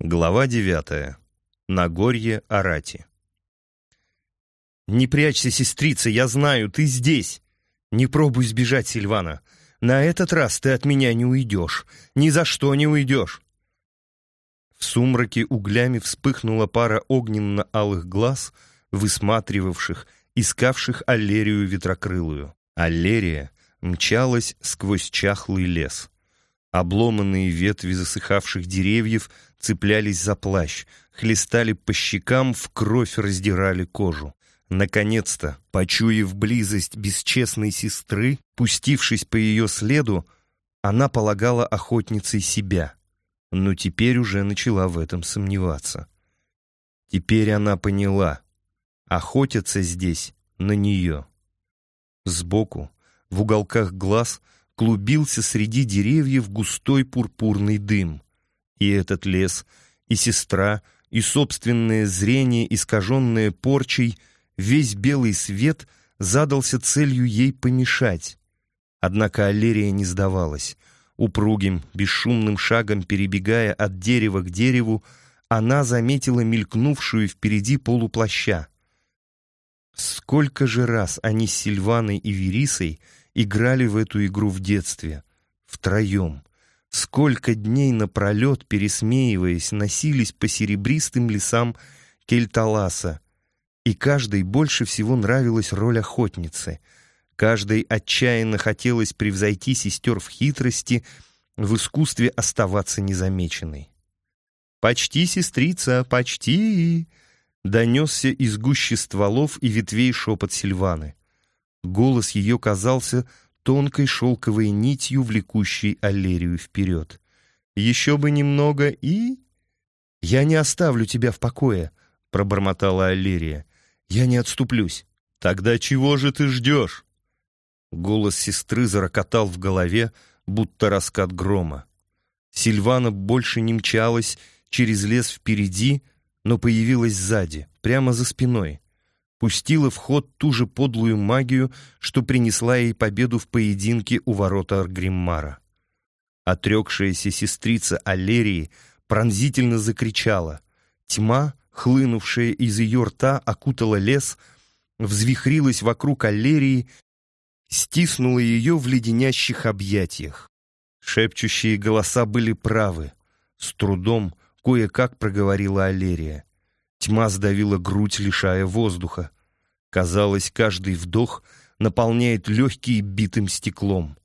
Глава девятая. Нагорье Арати. «Не прячься, сестрица, я знаю, ты здесь. Не пробуй сбежать, Сильвана. На этот раз ты от меня не уйдешь. Ни за что не уйдешь». В сумраке углями вспыхнула пара огненно-алых глаз, высматривавших, искавших Аллерию ветрокрылую. Аллерия мчалась сквозь чахлый лес. Обломанные ветви засыхавших деревьев цеплялись за плащ, хлестали по щекам, в кровь раздирали кожу. Наконец-то, почуяв близость бесчестной сестры, пустившись по ее следу, она полагала охотницей себя, но теперь уже начала в этом сомневаться. Теперь она поняла, охотятся здесь на нее. Сбоку, в уголках глаз, клубился среди деревьев густой пурпурный дым. И этот лес, и сестра, и собственное зрение, искаженное порчей, весь белый свет задался целью ей помешать. Однако Аллерия не сдавалась. Упругим, бесшумным шагом перебегая от дерева к дереву, она заметила мелькнувшую впереди полуплаща. Сколько же раз они с Сильваной и Верисой играли в эту игру в детстве, втроем. Сколько дней напролет, пересмеиваясь, носились по серебристым лесам Кельталаса. И каждой больше всего нравилась роль охотницы. Каждой отчаянно хотелось превзойти сестер в хитрости, в искусстве оставаться незамеченной. «Почти, сестрица, почти!» Донесся из гущи стволов и ветвей шепот Сильваны. Голос ее казался тонкой шелковой нитью, влекущей Аллерию вперед. «Еще бы немного и...» «Я не оставлю тебя в покое», — пробормотала Аллерия. «Я не отступлюсь». «Тогда чего же ты ждешь?» Голос сестры зарокотал в голове, будто раскат грома. Сильвана больше не мчалась через лес впереди, но появилась сзади, прямо за спиной пустила в ход ту же подлую магию, что принесла ей победу в поединке у ворота Аргриммара. Отрекшаяся сестрица Аллерии пронзительно закричала. Тьма, хлынувшая из ее рта, окутала лес, взвихрилась вокруг Аллерии, стиснула ее в леденящих объятиях. Шепчущие голоса были правы. С трудом кое-как проговорила Аллерия. Тьма сдавила грудь, лишая воздуха. Казалось, каждый вдох наполняет легкие битым стеклом.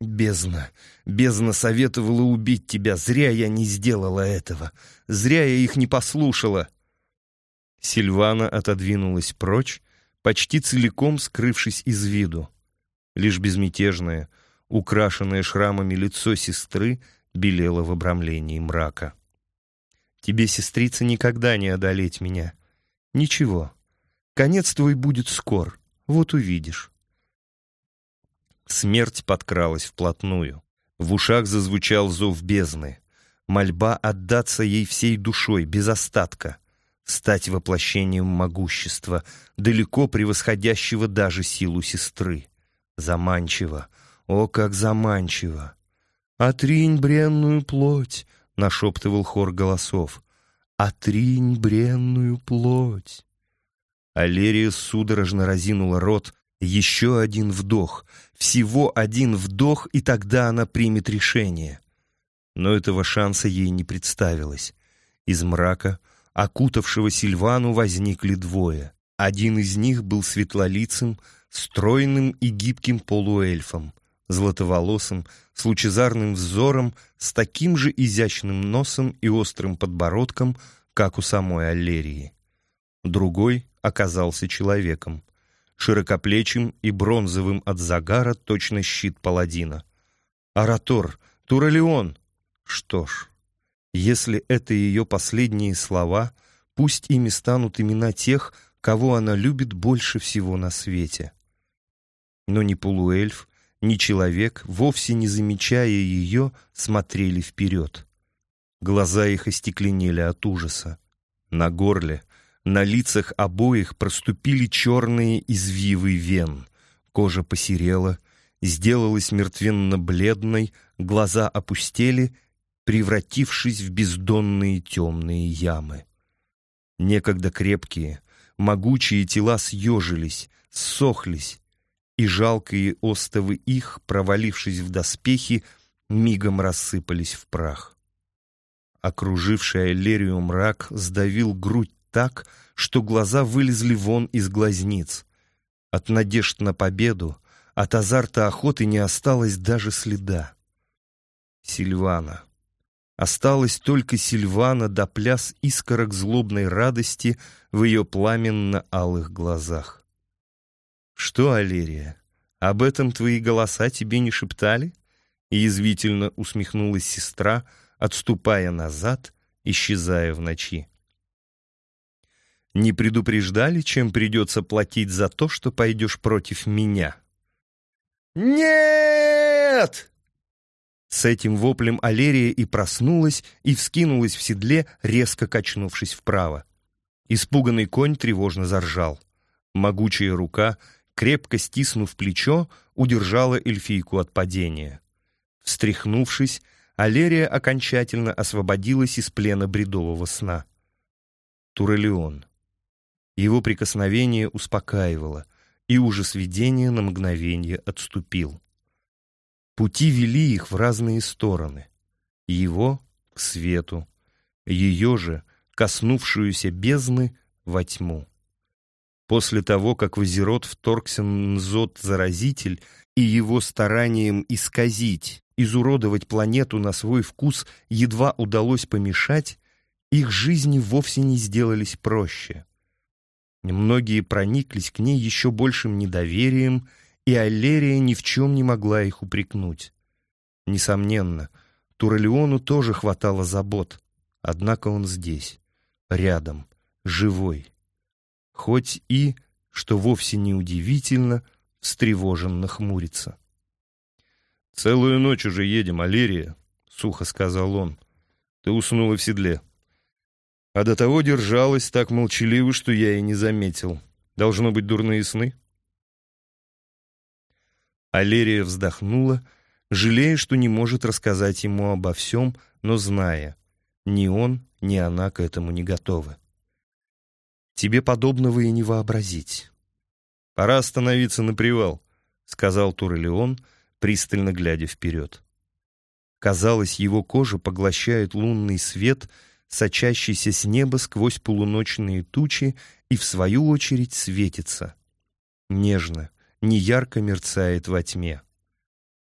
«Бездна! Бездна советовала убить тебя! Зря я не сделала этого! Зря я их не послушала!» Сильвана отодвинулась прочь, почти целиком скрывшись из виду. Лишь безмятежное, украшенное шрамами лицо сестры белело в обрамлении мрака. Тебе, сестрица, никогда не одолеть меня. Ничего. Конец твой будет скор. Вот увидишь. Смерть подкралась вплотную. В ушах зазвучал зов бездны. Мольба отдаться ей всей душой, без остатка. Стать воплощением могущества, далеко превосходящего даже силу сестры. Заманчиво. О, как заманчиво! «Отринь бренную плоть, нашептывал хор голосов. «Отринь бренную плоть!» Алерия судорожно разинула рот. Еще один вдох. Всего один вдох, и тогда она примет решение. Но этого шанса ей не представилось. Из мрака, окутавшего Сильвану, возникли двое. Один из них был светлолицым, стройным и гибким полуэльфом златоволосым, с лучезарным взором, с таким же изящным носом и острым подбородком, как у самой Аллерии. Другой оказался человеком, широкоплечим и бронзовым от загара точно щит паладина. «Оратор! Туралеон!» Что ж, если это ее последние слова, пусть ими станут имена тех, кого она любит больше всего на свете. Но ни полуэльф, ни человек, вовсе не замечая ее, смотрели вперед. Глаза их остекленели от ужаса. На горле, на лицах обоих проступили черные извивы вен. Кожа посерела, сделалась мертвенно-бледной, глаза опустели, превратившись в бездонные темные ямы. Некогда крепкие, могучие тела съежились, ссохлись, и жалкие остовы их, провалившись в доспехи, мигом рассыпались в прах. Окруживший Аллерию мрак сдавил грудь так, что глаза вылезли вон из глазниц. От надежд на победу, от азарта охоты не осталось даже следа. Сильвана. Осталась только Сильвана до пляс искорок злобной радости в ее пламенно-алых глазах. «Что, Алерия, об этом твои голоса тебе не шептали?» Язвительно усмехнулась сестра, отступая назад, исчезая в ночи. «Не предупреждали, чем придется платить за то, что пойдешь против меня?» «Нет!» С этим воплем Алерия и проснулась, и вскинулась в седле, резко качнувшись вправо. Испуганный конь тревожно заржал. Могучая рука крепко стиснув плечо, удержала эльфийку от падения. Встряхнувшись, Алерия окончательно освободилась из плена бредового сна. Турелион. Его прикосновение успокаивало, и ужас видения на мгновение отступил. Пути вели их в разные стороны. Его — к свету, ее же, коснувшуюся бездны, во тьму. После того, как в Азерот вторгся Нзот-заразитель и его старанием исказить, изуродовать планету на свой вкус едва удалось помешать, их жизни вовсе не сделались проще. Многие прониклись к ней еще большим недоверием, и Аллерия ни в чем не могла их упрекнуть. Несомненно, Туралиону тоже хватало забот, однако он здесь, рядом, живой хоть и, что вовсе не удивительно, встревоженно хмурится. «Целую ночь уже едем, Алерия», — сухо сказал он. «Ты уснула в седле. А до того держалась так молчаливо, что я и не заметил. Должно быть дурные сны?» Алерия вздохнула, жалея, что не может рассказать ему обо всем, но зная, ни он, ни она к этому не готовы. Тебе подобного и не вообразить. «Пора остановиться на привал», — сказал Турелион, пристально глядя вперед. Казалось, его кожа поглощает лунный свет, сочащийся с неба сквозь полуночные тучи, и в свою очередь светится. Нежно, неярко мерцает во тьме.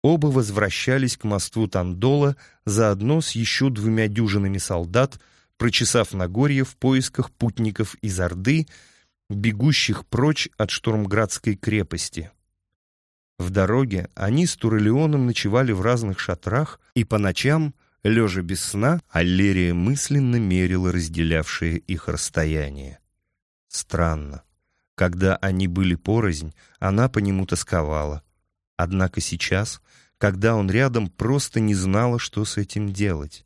Оба возвращались к мосту Тандола заодно с еще двумя дюжинами солдат, прочесав Нагорье в поисках путников из Орды, бегущих прочь от Штурмградской крепости. В дороге они с Турелионом ночевали в разных шатрах, и по ночам, лежа без сна, Аллерия мысленно мерила разделявшее их расстояние. Странно. Когда они были порознь, она по нему тосковала. Однако сейчас, когда он рядом, просто не знала, что с этим делать.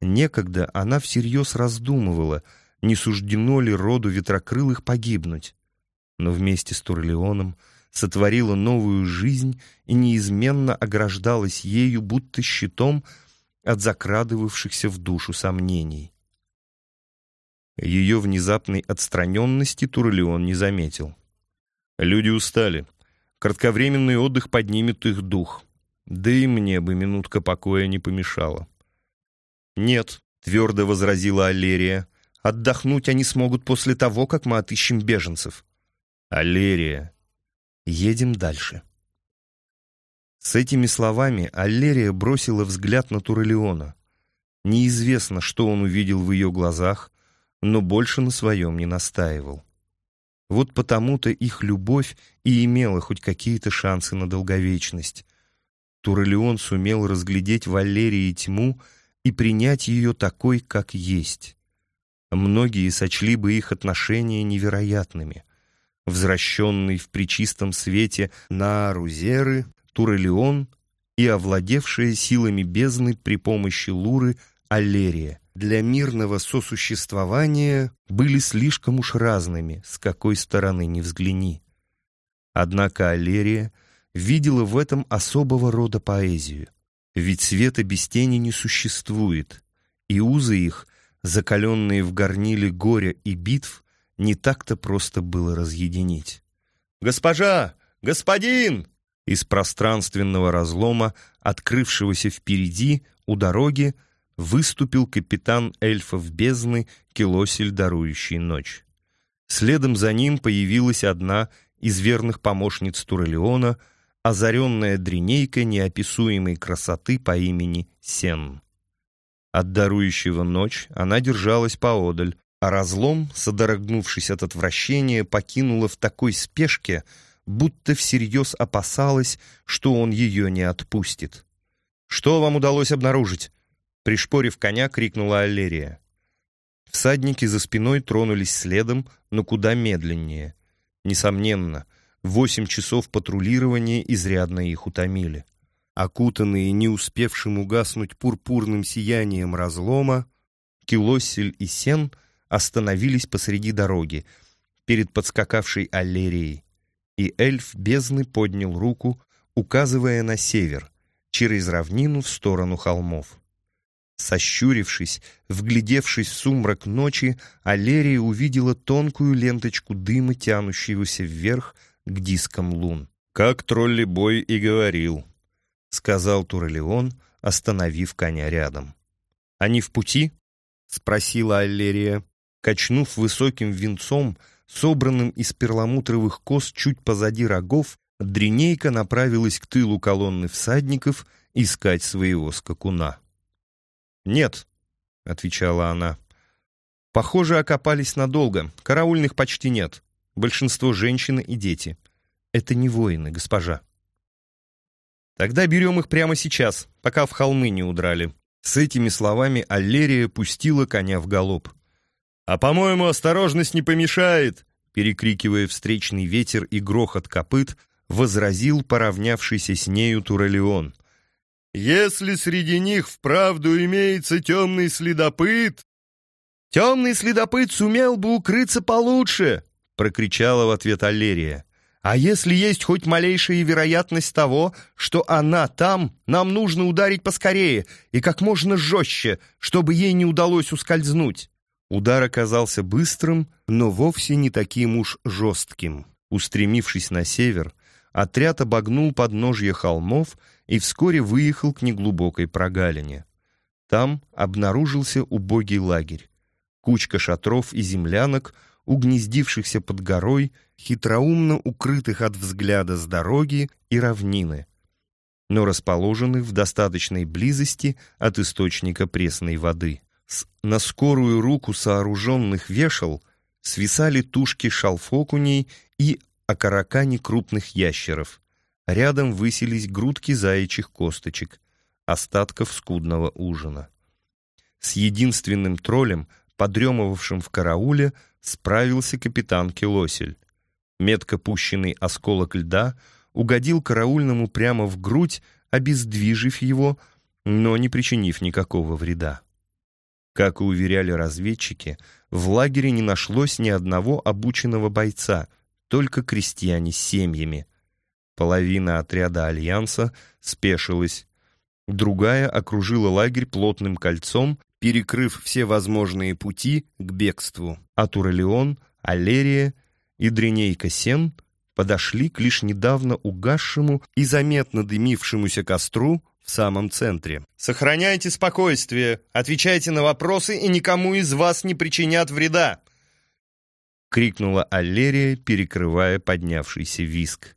Некогда она всерьез раздумывала, не суждено ли роду ветрокрылых погибнуть. Но вместе с Турлеоном сотворила новую жизнь и неизменно ограждалась ею, будто щитом от закрадывавшихся в душу сомнений. Ее внезапной отстраненности Турлеон не заметил. Люди устали. Кратковременный отдых поднимет их дух. Да и мне бы минутка покоя не помешала. «Нет», — твердо возразила Аллерия, — «отдохнуть они смогут после того, как мы отыщем беженцев». «Аллерия». «Едем дальше». С этими словами Аллерия бросила взгляд на Турелиона. Неизвестно, что он увидел в ее глазах, но больше на своем не настаивал. Вот потому-то их любовь и имела хоть какие-то шансы на долговечность. Турелион сумел разглядеть в Аллерии тьму, и принять ее такой, как есть. Многие сочли бы их отношения невероятными. Возвращенный в причистом свете на Арузеры, Турелион и овладевшая силами бездны при помощи Луры Аллерия для мирного сосуществования были слишком уж разными, с какой стороны ни взгляни. Однако Аллерия видела в этом особого рода поэзию. Ведь света без тени не существует, и узы их, закаленные в горниле горя и битв, не так-то просто было разъединить. «Госпожа! Господин!» Из пространственного разлома, открывшегося впереди, у дороги, выступил капитан эльфов бездны Келосель, дарующий ночь. Следом за ним появилась одна из верных помощниц Турелиона, озаренная дренейка неописуемой красоты по имени Сен. От дарующего ночь она держалась поодаль, а разлом, содрогнувшись от отвращения, покинула в такой спешке, будто всерьез опасалась, что он ее не отпустит. «Что вам удалось обнаружить?» Пришпорив коня, крикнула Аллерия. Всадники за спиной тронулись следом, но куда медленнее. Несомненно, восемь часов патрулирования изрядно их утомили. Окутанные не успевшим угаснуть пурпурным сиянием разлома, Килоссель и Сен остановились посреди дороги, перед подскакавшей аллерией, и эльф бездны поднял руку, указывая на север, через равнину в сторону холмов. Сощурившись, вглядевшись в сумрак ночи, Алерия увидела тонкую ленточку дыма, тянущегося вверх к дискам лун. «Как тролли-бой и говорил», — сказал Турелион, остановив коня рядом. «Они в пути?» — спросила Аллерия, качнув высоким венцом, собранным из перламутровых кос чуть позади рогов, Дринейка направилась к тылу колонны всадников искать своего скакуна. «Нет», — отвечала она. «Похоже, окопались надолго. Караульных почти нет. Большинство женщины и дети. Это не воины, госпожа». «Тогда берем их прямо сейчас, пока в холмы не удрали». С этими словами Аллерия пустила коня в галоп. «А, по-моему, осторожность не помешает!» Перекрикивая встречный ветер и грохот копыт, возразил поравнявшийся с нею Туралион — если среди них вправду имеется темный следопыт...» «Темный следопыт сумел бы укрыться получше!» — прокричала в ответ Аллерия. «А если есть хоть малейшая вероятность того, что она там, нам нужно ударить поскорее и как можно жестче, чтобы ей не удалось ускользнуть». Удар оказался быстрым, но вовсе не таким уж жестким. Устремившись на север, отряд обогнул подножье холмов и вскоре выехал к неглубокой прогалине. Там обнаружился убогий лагерь. Кучка шатров и землянок, угнездившихся под горой, хитроумно укрытых от взгляда с дороги и равнины, но расположенных в достаточной близости от источника пресной воды. С на скорую руку сооруженных вешал свисали тушки шалфокуней и окаракани крупных ящеров, Рядом высились грудки заячьих косточек, остатков скудного ужина. С единственным троллем, подремывавшим в карауле, справился капитан Келосель. Метко пущенный осколок льда угодил караульному прямо в грудь, обездвижив его, но не причинив никакого вреда. Как и уверяли разведчики, в лагере не нашлось ни одного обученного бойца, только крестьяне с семьями — Половина отряда Альянса спешилась. Другая окружила лагерь плотным кольцом, перекрыв все возможные пути к бегству. А Турелион, Алерия и Дренейка Сен подошли к лишь недавно угасшему и заметно дымившемуся костру в самом центре. «Сохраняйте спокойствие, отвечайте на вопросы, и никому из вас не причинят вреда!» — крикнула Аллерия, перекрывая поднявшийся виск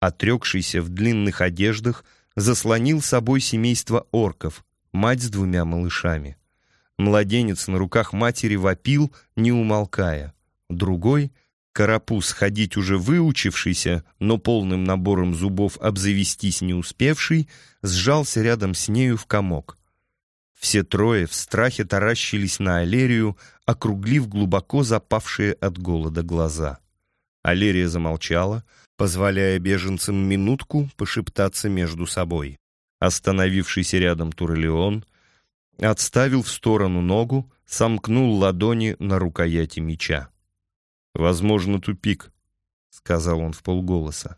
отрекшийся в длинных одеждах, заслонил собой семейство орков, мать с двумя малышами. Младенец на руках матери вопил, не умолкая. Другой, карапуз ходить уже выучившийся, но полным набором зубов обзавестись не успевший, сжался рядом с нею в комок. Все трое в страхе таращились на Алерию, округлив глубоко запавшие от голода глаза. Алерия замолчала, позволяя беженцам минутку пошептаться между собой. Остановившийся рядом Турелион отставил в сторону ногу, сомкнул ладони на рукояти меча. «Возможно, тупик», — сказал он в полголоса.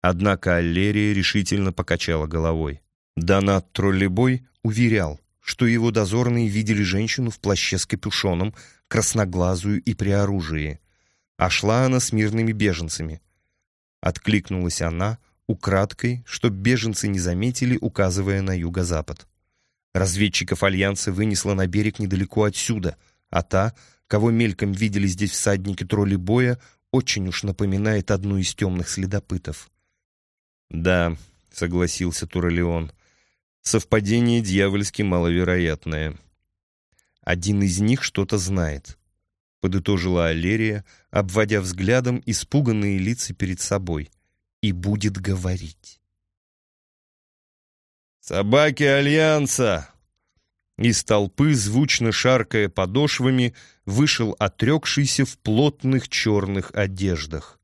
Однако Аллерия решительно покачала головой. Донат Троллебой уверял, что его дозорные видели женщину в плаще с капюшоном, красноглазую и при оружии. А шла она с мирными беженцами. Откликнулась она, украдкой, чтоб беженцы не заметили, указывая на юго-запад. Разведчиков Альянса вынесла на берег недалеко отсюда, а та, кого мельком видели здесь всадники тролли боя, очень уж напоминает одну из темных следопытов. «Да», — согласился Туралеон, — «совпадение дьявольски маловероятное. Один из них что-то знает», — подытожила Алерия, обводя взглядом испуганные лица перед собой, — «и будет говорить». «Собаки Альянса!» Из толпы, звучно шаркая подошвами, вышел отрекшийся в плотных черных одеждах.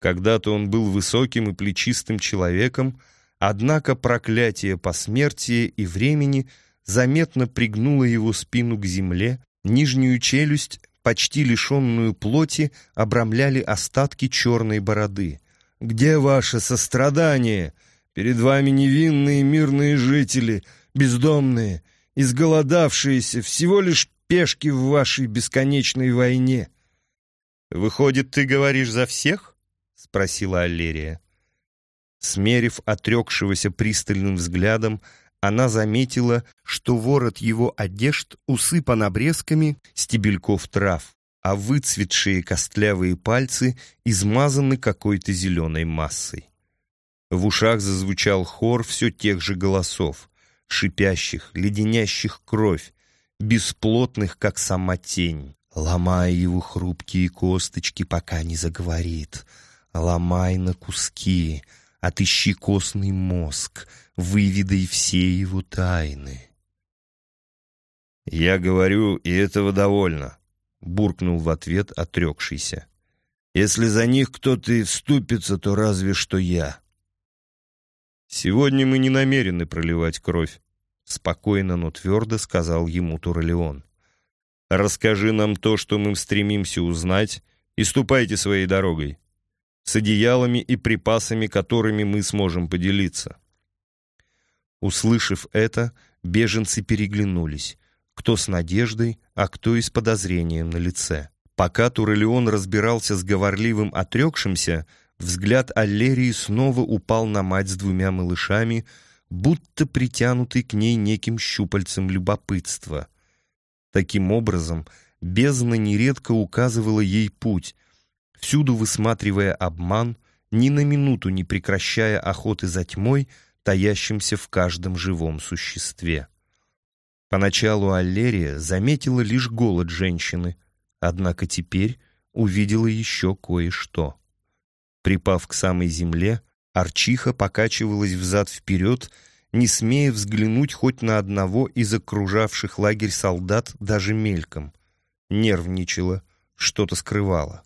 Когда-то он был высоким и плечистым человеком, однако проклятие посмертия и времени заметно пригнуло его спину к земле, нижнюю челюсть, почти лишенную плоти, обрамляли остатки черной бороды. «Где ваше сострадание? Перед вами невинные мирные жители, бездомные, изголодавшиеся, всего лишь пешки в вашей бесконечной войне». «Выходит, ты говоришь за всех?» — спросила Аллерия. Смерив отрекшегося пристальным взглядом, она заметила, что ворот его одежд усыпан обрезками стебельков трав, а выцветшие костлявые пальцы измазаны какой-то зеленой массой. В ушах зазвучал хор все тех же голосов, шипящих, леденящих кровь, бесплотных, как сама тень, ломая его хрупкие косточки, пока не заговорит — Ломай на куски, отыщи костный мозг, выведай все его тайны. «Я говорю, и этого довольно», — буркнул в ответ отрекшийся. «Если за них кто-то вступится, то разве что я». «Сегодня мы не намерены проливать кровь», — спокойно, но твердо сказал ему Туралеон. «Расскажи нам то, что мы стремимся узнать, и ступайте своей дорогой с одеялами и припасами, которыми мы сможем поделиться. Услышав это, беженцы переглянулись, кто с надеждой, а кто и с подозрением на лице. Пока Турелион разбирался с говорливым отрекшимся, взгляд Аллерии снова упал на мать с двумя малышами, будто притянутый к ней неким щупальцем любопытства. Таким образом, бездна нередко указывала ей путь, всюду высматривая обман, ни на минуту не прекращая охоты за тьмой, таящимся в каждом живом существе. Поначалу Аллерия заметила лишь голод женщины, однако теперь увидела еще кое-что. Припав к самой земле, Арчиха покачивалась взад-вперед, не смея взглянуть хоть на одного из окружавших лагерь солдат даже мельком. Нервничала, что-то скрывала.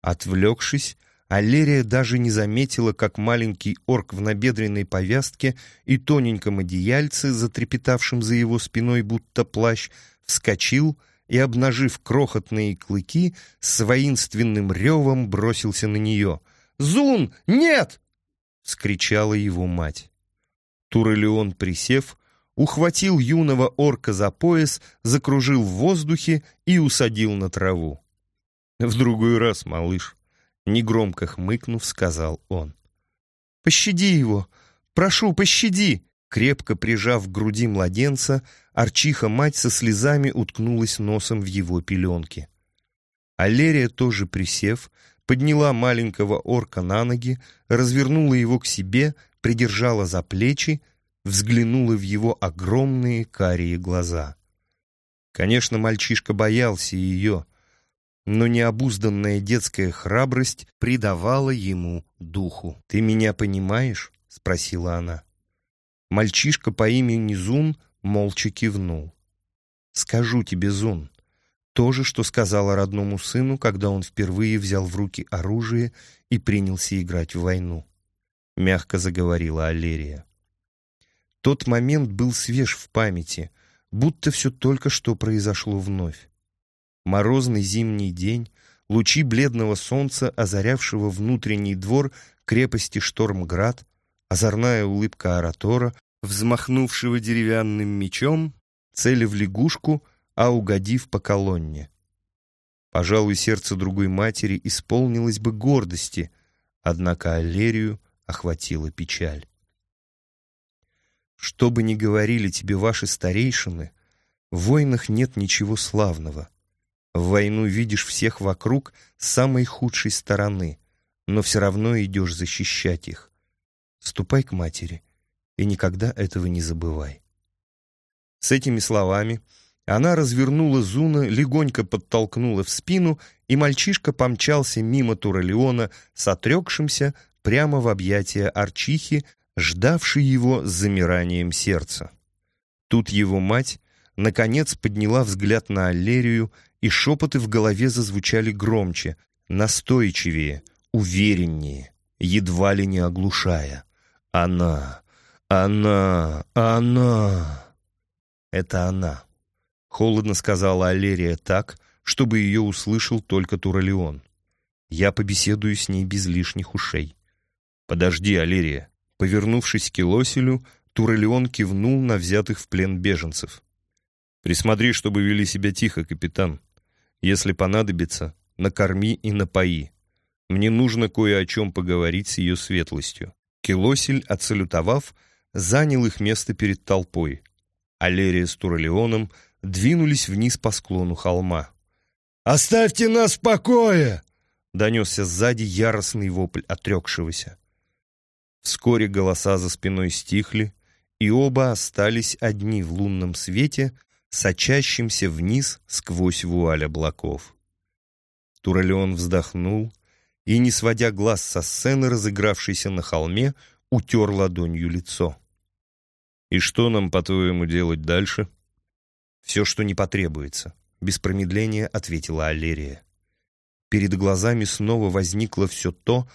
Отвлекшись, Аллерия даже не заметила, как маленький орк в набедренной повязке и тоненьком одеяльце, затрепетавшем за его спиной будто плащ, вскочил и, обнажив крохотные клыки, с воинственным ревом бросился на нее. «Зун, нет!» — вскричала его мать. Турелион, присев, ухватил юного орка за пояс, закружил в воздухе и усадил на траву. «В другой раз, малыш», — негромко хмыкнув, сказал он. «Пощади его! Прошу, пощади!» Крепко прижав к груди младенца, Арчиха-мать со слезами уткнулась носом в его пеленки. Алерия, тоже присев, подняла маленького орка на ноги, развернула его к себе, придержала за плечи, взглянула в его огромные карие глаза. Конечно, мальчишка боялся ее, но необузданная детская храбрость придавала ему духу. «Ты меня понимаешь?» — спросила она. Мальчишка по имени Зун молча кивнул. «Скажу тебе, Зун, то же, что сказала родному сыну, когда он впервые взял в руки оружие и принялся играть в войну», — мягко заговорила Алерия. Тот момент был свеж в памяти, будто все только что произошло вновь. Морозный зимний день, лучи бледного солнца, озарявшего внутренний двор крепости Штормград, озорная улыбка Аратора, взмахнувшего деревянным мечом, цели в лягушку, а угодив по колонне. Пожалуй, сердце другой матери исполнилось бы гордости, однако Аллерию охватила печаль. Что бы ни говорили тебе ваши старейшины, в войнах нет ничего славного. В войну видишь всех вокруг с самой худшей стороны, но все равно идешь защищать их. Ступай к матери и никогда этого не забывай. С этими словами она развернула Зуна, легонько подтолкнула в спину, и мальчишка помчался мимо Туралеона с отрекшимся прямо в объятия Арчихи, ждавший его с замиранием сердца. Тут его мать, наконец, подняла взгляд на Аллерию, и шепоты в голове зазвучали громче, настойчивее, увереннее, едва ли не оглушая. «Она! Она! Она!» «Это она!» — холодно сказала Аллерия так, чтобы ее услышал только Туралеон. «Я побеседую с ней без лишних ушей». «Подожди, Аллерия!» Повернувшись к Илоселю, Турелион кивнул на взятых в плен беженцев. «Присмотри, чтобы вели себя тихо, капитан. Если понадобится, накорми и напои. Мне нужно кое о чем поговорить с ее светлостью». Келосель, отсалютовав, занял их место перед толпой. Алерия с Турелионом двинулись вниз по склону холма. «Оставьте нас в покое!» — донесся сзади яростный вопль отрекшегося. Вскоре голоса за спиной стихли, и оба остались одни в лунном свете, сочащимся вниз сквозь вуаль облаков. Туралеон вздохнул и, не сводя глаз со сцены, разыгравшейся на холме, утер ладонью лицо. «И что нам, по-твоему, делать дальше?» «Все, что не потребуется», — без промедления ответила Аллерия. Перед глазами снова возникло все то,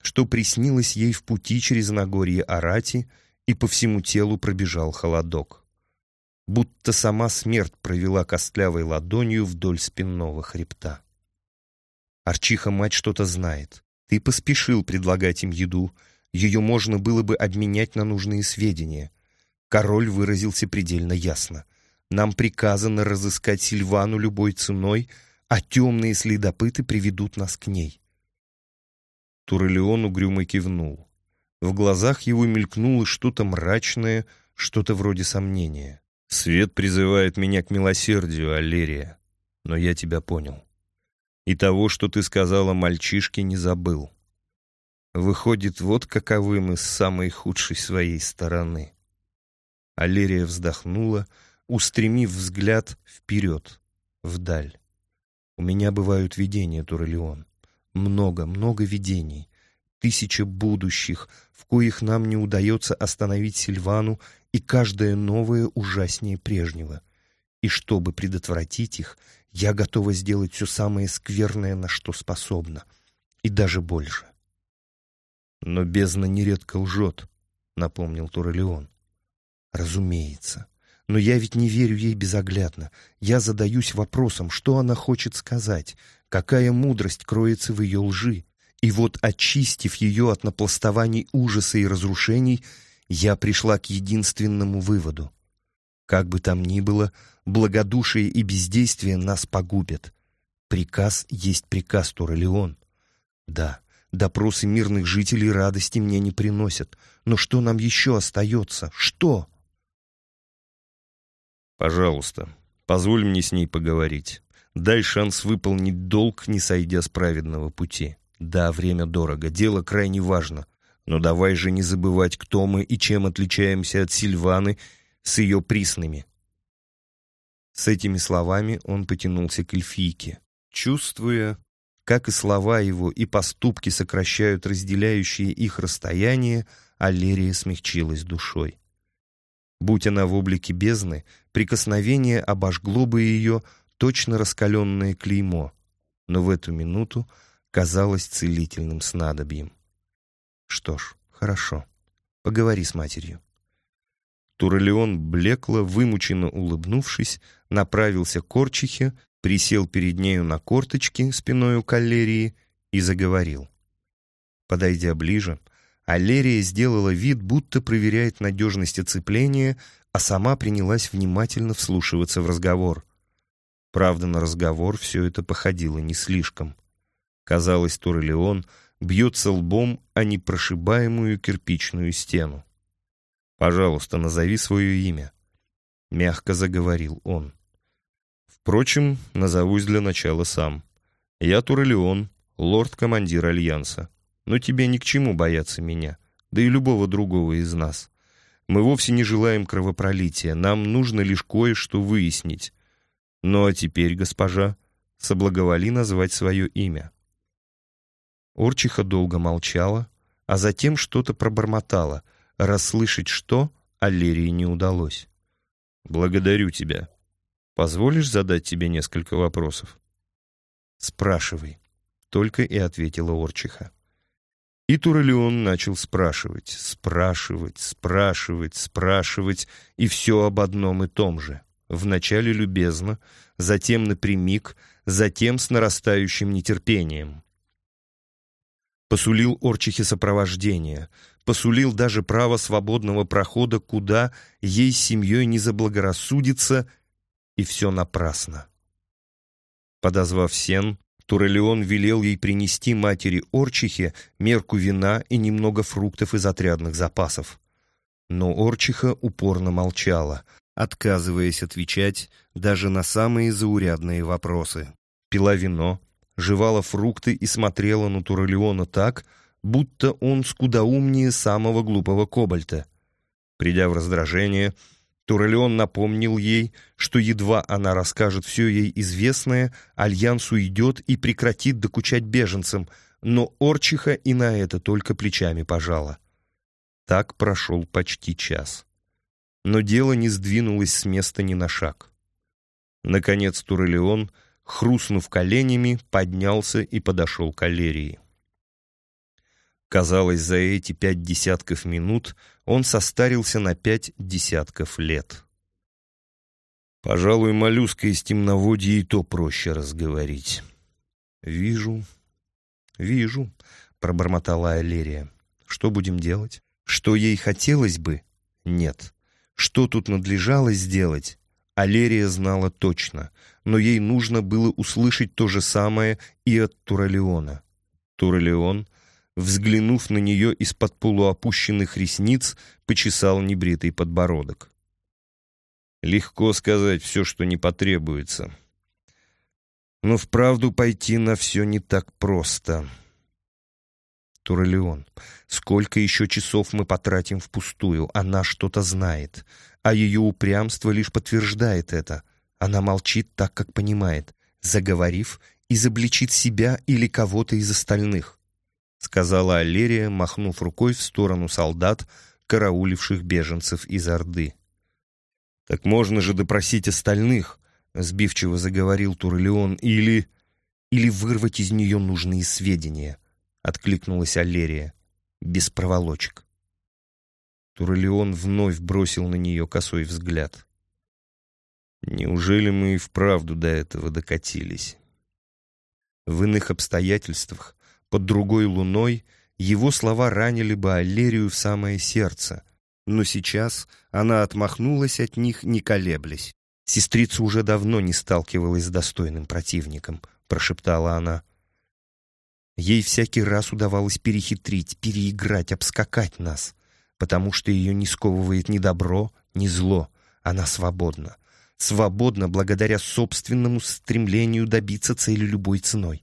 что приснилось ей в пути через Нагорье Арати, и по всему телу пробежал холодок. Будто сама смерть провела костлявой ладонью вдоль спинного хребта. Арчиха-мать что-то знает. Ты поспешил предлагать им еду. Ее можно было бы обменять на нужные сведения. Король выразился предельно ясно. Нам приказано разыскать Сильвану любой ценой, а темные следопыты приведут нас к ней. Турелион угрюмо кивнул. В глазах его мелькнуло что-то мрачное, что-то вроде сомнения. «Свет призывает меня к милосердию, Аллерия, но я тебя понял. И того, что ты сказала мальчишке, не забыл. Выходит, вот каковы мы с самой худшей своей стороны». Аллерия вздохнула, устремив взгляд вперед, вдаль. «У меня бывают видения, Турелион много, много видений, тысяча будущих, в коих нам не удается остановить Сильвану, и каждое новое ужаснее прежнего. И чтобы предотвратить их, я готова сделать все самое скверное, на что способна, и даже больше. «Но бездна нередко лжет», — напомнил Турелион. «Разумеется. Но я ведь не верю ей безоглядно. Я задаюсь вопросом, что она хочет сказать, какая мудрость кроется в ее лжи. И вот, очистив ее от напластований ужаса и разрушений, я пришла к единственному выводу. Как бы там ни было, благодушие и бездействие нас погубят. Приказ есть приказ, Туралеон. Да, допросы мирных жителей радости мне не приносят. Но что нам еще остается? Что? Пожалуйста, позволь мне с ней поговорить. Дай шанс выполнить долг, не сойдя с праведного пути. Да, время дорого, дело крайне важно. Но давай же не забывать, кто мы и чем отличаемся от Сильваны с ее присными. С этими словами он потянулся к эльфийке, чувствуя, как и слова его, и поступки сокращают разделяющие их расстояние, Аллерия смягчилась душой. Будь она в облике бездны, прикосновение обожгло бы ее, точно раскаленное клеймо, но в эту минуту казалось целительным снадобьем. Что ж, хорошо, поговори с матерью. Туралеон блекло, вымученно улыбнувшись, направился к Корчихе, присел перед нею на корточки спиною калерии и заговорил. Подойдя ближе, Алерия сделала вид, будто проверяет надежность оцепления, а сама принялась внимательно вслушиваться в разговор. Правда, на разговор все это походило не слишком. Казалось, Турелион бьется лбом о непрошибаемую кирпичную стену. «Пожалуйста, назови свое имя», — мягко заговорил он. «Впрочем, назовусь для начала сам. Я Турелион, лорд-командир Альянса но тебе ни к чему бояться меня, да и любого другого из нас. Мы вовсе не желаем кровопролития, нам нужно лишь кое-что выяснить. Ну а теперь, госпожа, соблаговоли назвать свое имя». Орчиха долго молчала, а затем что-то пробормотала. Расслышать что Аллерии не удалось. «Благодарю тебя. Позволишь задать тебе несколько вопросов?» «Спрашивай», — только и ответила Орчиха. И Турелион начал спрашивать, спрашивать, спрашивать, спрашивать, и все об одном и том же. Вначале любезно, затем напрямик, затем с нарастающим нетерпением. Посулил Орчихе сопровождение, посулил даже право свободного прохода, куда ей семьей не заблагорассудится, и все напрасно. Подозвав Сен, Турелион велел ей принести матери Орчихе мерку вина и немного фруктов из отрядных запасов. Но Орчиха упорно молчала, отказываясь отвечать даже на самые заурядные вопросы. Пила вино, жевала фрукты и смотрела на Турелиона так, будто он скудоумнее самого глупого кобальта. Придя в раздражение, Турелион напомнил ей, что едва она расскажет все ей известное, Альянс уйдет и прекратит докучать беженцам, но Орчиха и на это только плечами пожала. Так прошел почти час. Но дело не сдвинулось с места ни на шаг. Наконец Турелион, хрустнув коленями, поднялся и подошел к Алерии. Казалось, за эти пять десятков минут он состарился на пять десятков лет. Пожалуй, моллюска из темноводья и то проще разговорить. «Вижу, вижу», — пробормотала Алерия. «Что будем делать? Что ей хотелось бы? Нет. Что тут надлежало сделать? Алерия знала точно, но ей нужно было услышать то же самое и от Туралеона. Туралеон — взглянув на нее из-под полуопущенных ресниц, почесал небритый подбородок. Легко сказать все, что не потребуется. Но вправду пойти на все не так просто. Туралеон, сколько еще часов мы потратим впустую? Она что-то знает, а ее упрямство лишь подтверждает это. Она молчит так, как понимает, заговорив, изобличит себя или кого-то из остальных. — сказала Аллерия, махнув рукой в сторону солдат, карауливших беженцев из Орды. «Так можно же допросить остальных», — сбивчиво заговорил Турлеон, «или... или вырвать из нее нужные сведения», — откликнулась Аллерия, без проволочек. Турелион вновь бросил на нее косой взгляд. «Неужели мы и вправду до этого докатились?» В иных обстоятельствах под другой луной его слова ранили бы Аллерию в самое сердце, но сейчас она отмахнулась от них, не колеблясь. «Сестрица уже давно не сталкивалась с достойным противником», — прошептала она. Ей всякий раз удавалось перехитрить, переиграть, обскакать нас, потому что ее не сковывает ни добро, ни зло. Она свободна. Свободна благодаря собственному стремлению добиться цели любой ценой.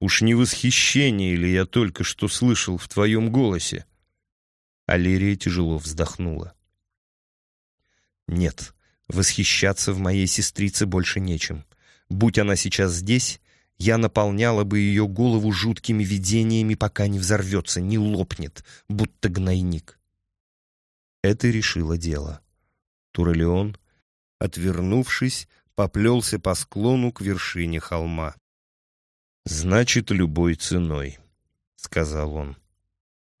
Уж не восхищение ли я только что слышал в твоем голосе?» Алерия тяжело вздохнула. «Нет, восхищаться в моей сестрице больше нечем. Будь она сейчас здесь, я наполняла бы ее голову жуткими видениями, пока не взорвется, не лопнет, будто гнойник». Это решило дело. Турелион, отвернувшись, поплелся по склону к вершине холма. «Значит, любой ценой», — сказал он.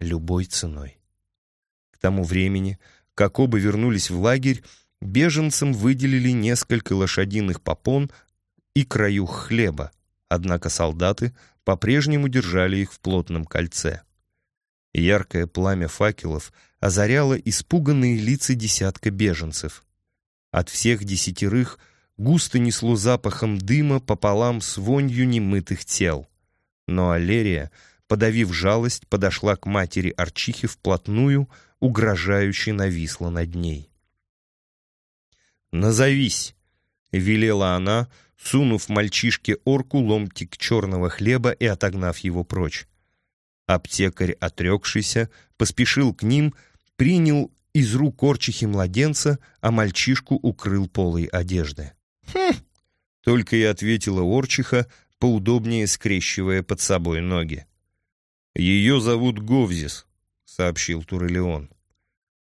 «Любой ценой». К тому времени, как оба вернулись в лагерь, беженцам выделили несколько лошадиных попон и краю хлеба, однако солдаты по-прежнему держали их в плотном кольце. Яркое пламя факелов озаряло испуганные лица десятка беженцев. От всех десятерых густо несло запахом дыма пополам с вонью немытых тел. Но Алерия, подавив жалость, подошла к матери Арчихи вплотную, угрожающе нависла над ней. «Назовись!» — велела она, сунув мальчишке орку ломтик черного хлеба и отогнав его прочь. Аптекарь, отрекшийся, поспешил к ним, принял из рук орчихи младенца, а мальчишку укрыл полой одежды. «Хм!» — только и ответила орчиха, поудобнее скрещивая под собой ноги. «Ее зовут Говзис», — сообщил Турелион.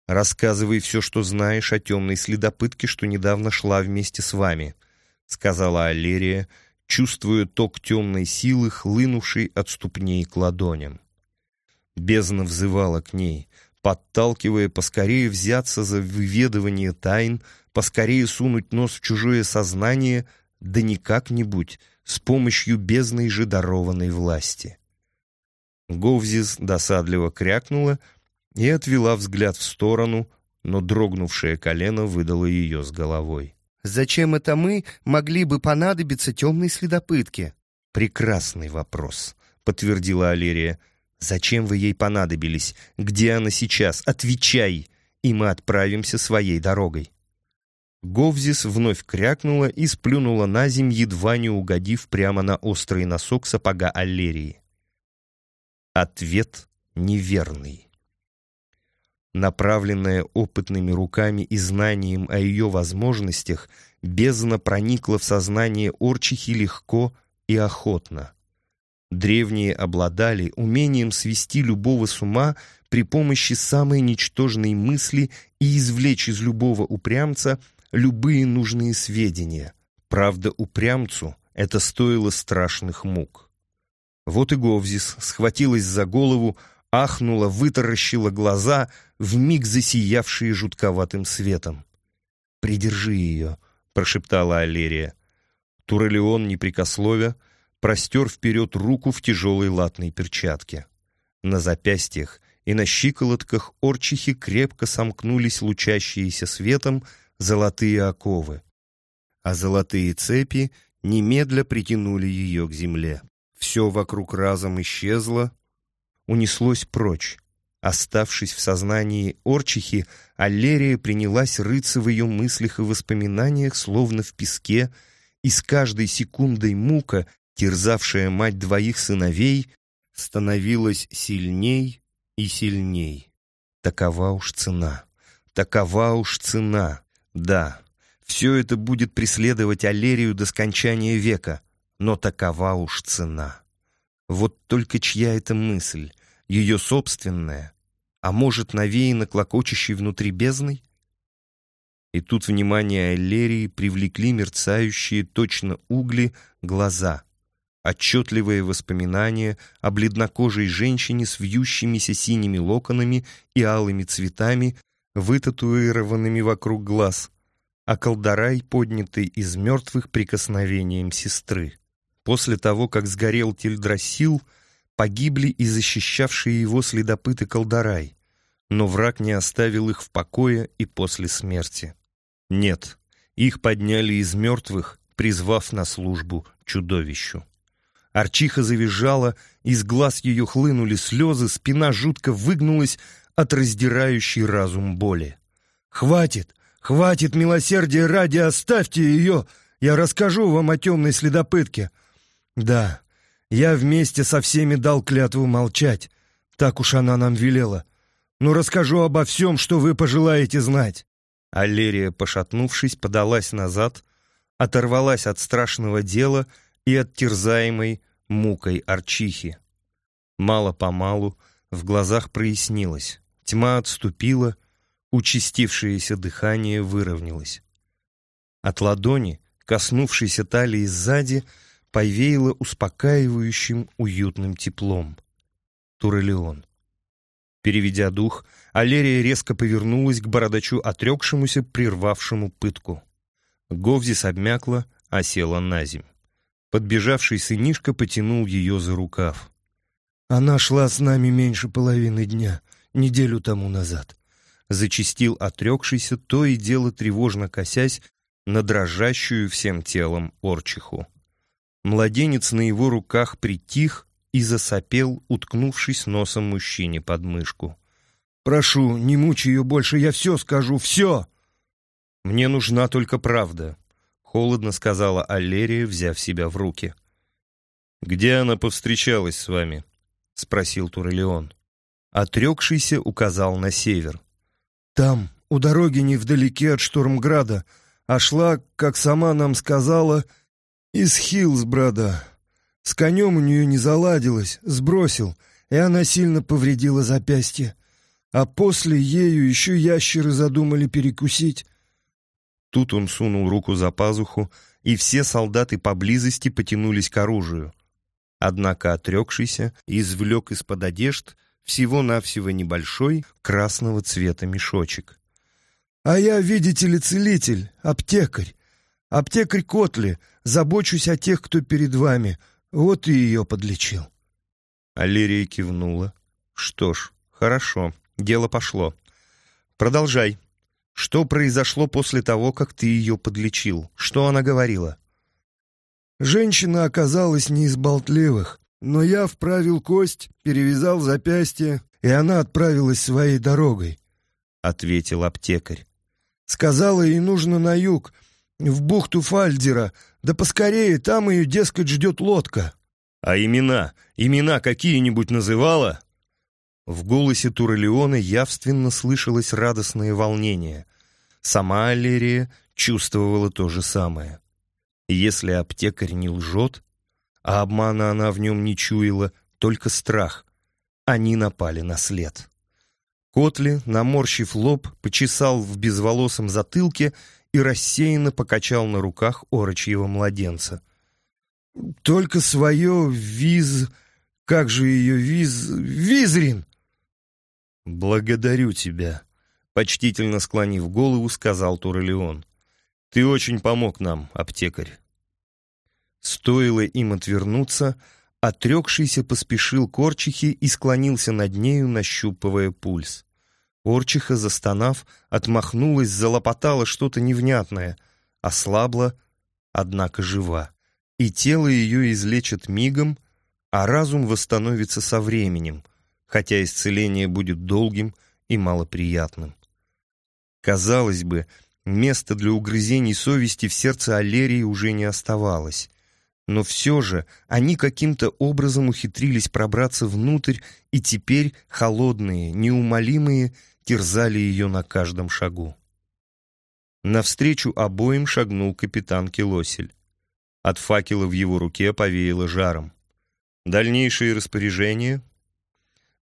«Рассказывай все, что знаешь о темной следопытке, что недавно шла вместе с вами», — сказала Аллерия, чувствуя ток темной силы, хлынувшей от ступней к ладоням. Бездна взывала к ней, подталкивая поскорее взяться за выведывание тайн, поскорее сунуть нос в чужое сознание, да не как-нибудь, с помощью бездной же дарованной власти. Говзис досадливо крякнула и отвела взгляд в сторону, но дрогнувшее колено выдало ее с головой. «Зачем это мы могли бы понадобиться темной следопытке?» «Прекрасный вопрос», — подтвердила Алерия. «Зачем вы ей понадобились? Где она сейчас? Отвечай, и мы отправимся своей дорогой». Говзис вновь крякнула и сплюнула на земь, едва не угодив прямо на острый носок сапога Аллерии. Ответ неверный. Направленная опытными руками и знанием о ее возможностях, бездна проникла в сознание Орчихи легко и охотно. Древние обладали умением свести любого с ума при помощи самой ничтожной мысли и извлечь из любого упрямца любые нужные сведения. Правда, упрямцу это стоило страшных мук. Вот и Говзис схватилась за голову, ахнула, вытаращила глаза, вмиг засиявшие жутковатым светом. «Придержи ее», — прошептала Алерия. Турелион, непрекословя, простер вперед руку в тяжелой латной перчатке. На запястьях и на щиколотках орчихи крепко сомкнулись лучащиеся светом золотые оковы, а золотые цепи немедля притянули ее к земле. Все вокруг разом исчезло, унеслось прочь. Оставшись в сознании Орчихи, Аллерия принялась рыться в ее мыслях и воспоминаниях, словно в песке, и с каждой секундой мука, терзавшая мать двоих сыновей, становилась сильней и сильней. Такова уж цена, такова уж цена. Да, все это будет преследовать Аллерию до скончания века, но такова уж цена. Вот только чья это мысль, ее собственная, а может, навеяна клокочущей внутри бездной? И тут внимание Аллерии привлекли мерцающие точно угли глаза, отчетливые воспоминания о бледнокожей женщине с вьющимися синими локонами и алыми цветами, вытатуированными вокруг глаз, а колдорай, поднятый из мертвых прикосновением сестры. После того, как сгорел Тильдрасил, погибли и защищавшие его следопыты колдорай, но враг не оставил их в покое и после смерти. Нет, их подняли из мертвых, призвав на службу чудовищу. Арчиха завизжала, из глаз ее хлынули слезы, спина жутко выгнулась от раздирающей разум боли. «Хватит! Хватит милосердия ради, оставьте ее! Я расскажу вам о темной следопытке!» «Да, я вместе со всеми дал клятву молчать, так уж она нам велела. Но расскажу обо всем, что вы пожелаете знать». Аллерия, пошатнувшись, подалась назад, оторвалась от страшного дела — и от терзаемой мукой арчихи. Мало-помалу в глазах прояснилось, тьма отступила, участившееся дыхание выровнялось. От ладони, коснувшейся талии сзади, повеяло успокаивающим уютным теплом. Турелион. Переведя дух, Алерия резко повернулась к бородачу, отрекшемуся, прервавшему пытку. Говзис обмякла, а села на земь. Подбежавший сынишка потянул ее за рукав. Она шла с нами меньше половины дня, неделю тому назад. Зачистил отрекшийся, то и дело тревожно косясь на дрожащую всем телом орчиху. Младенец на его руках притих и засопел, уткнувшись носом мужчине под мышку. «Прошу, не мучай ее больше, я все скажу, все!» «Мне нужна только правда», — холодно сказала Аллерия, взяв себя в руки. «Где она повстречалась с вами?» — спросил Турелион. Отрекшийся указал на север. «Там, у дороги невдалеке от Штурмграда, а шла, как сама нам сказала, из Хилсбрада. С конем у нее не заладилось, сбросил, и она сильно повредила запястье. А после ею еще ящеры задумали перекусить. Тут он сунул руку за пазуху, и все солдаты поблизости потянулись к оружию. Однако отрекшийся извлек из-под одежд всего-навсего небольшой красного цвета мешочек. «А я, видите ли, целитель, аптекарь. Аптекарь Котли, забочусь о тех, кто перед вами. Вот и ее подлечил». Аллерия кивнула. «Что ж, хорошо, дело пошло. Продолжай». Что произошло после того, как ты ее подлечил? Что она говорила?» «Женщина оказалась не из болтливых, но я вправил кость, перевязал запястье, и она отправилась своей дорогой», — ответил аптекарь. «Сказала, ей нужно на юг, в бухту Фальдера, да поскорее, там ее, дескать, ждет лодка». «А имена? Имена какие-нибудь называла?» В голосе Турелиона явственно слышалось радостное волнение. Сама Аллерия чувствовала то же самое. если аптекарь не лжет, а обмана она в нем не чуяла, только страх, они напали на след. Котли, наморщив лоб, почесал в безволосом затылке и рассеянно покачал на руках орочьего младенца. «Только свое виз... Как же ее виз... Визрин!» «Благодарю тебя», — почтительно склонив голову, сказал Турелион. «Ты очень помог нам, аптекарь». Стоило им отвернуться, отрекшийся поспешил к Орчихе и склонился над нею, нащупывая пульс. Орчиха, застонав, отмахнулась, залопотала что-то невнятное, ослабла, однако жива. И тело ее излечат мигом, а разум восстановится со временем — хотя исцеление будет долгим и малоприятным. Казалось бы, места для угрызений совести в сердце Алерии уже не оставалось. Но все же они каким-то образом ухитрились пробраться внутрь, и теперь холодные, неумолимые терзали ее на каждом шагу. Навстречу обоим шагнул капитан Келосель. От факела в его руке повеяло жаром. Дальнейшие распоряжения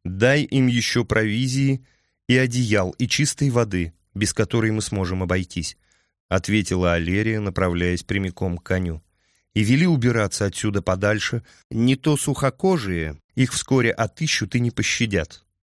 Дай им еще провизии и одеял, и чистой воды, без которой мы сможем обойтись», — ответила Алерия, направляясь прямиком к коню. «И вели убираться отсюда подальше, не то сухокожие, их вскоре отыщут и не пощадят».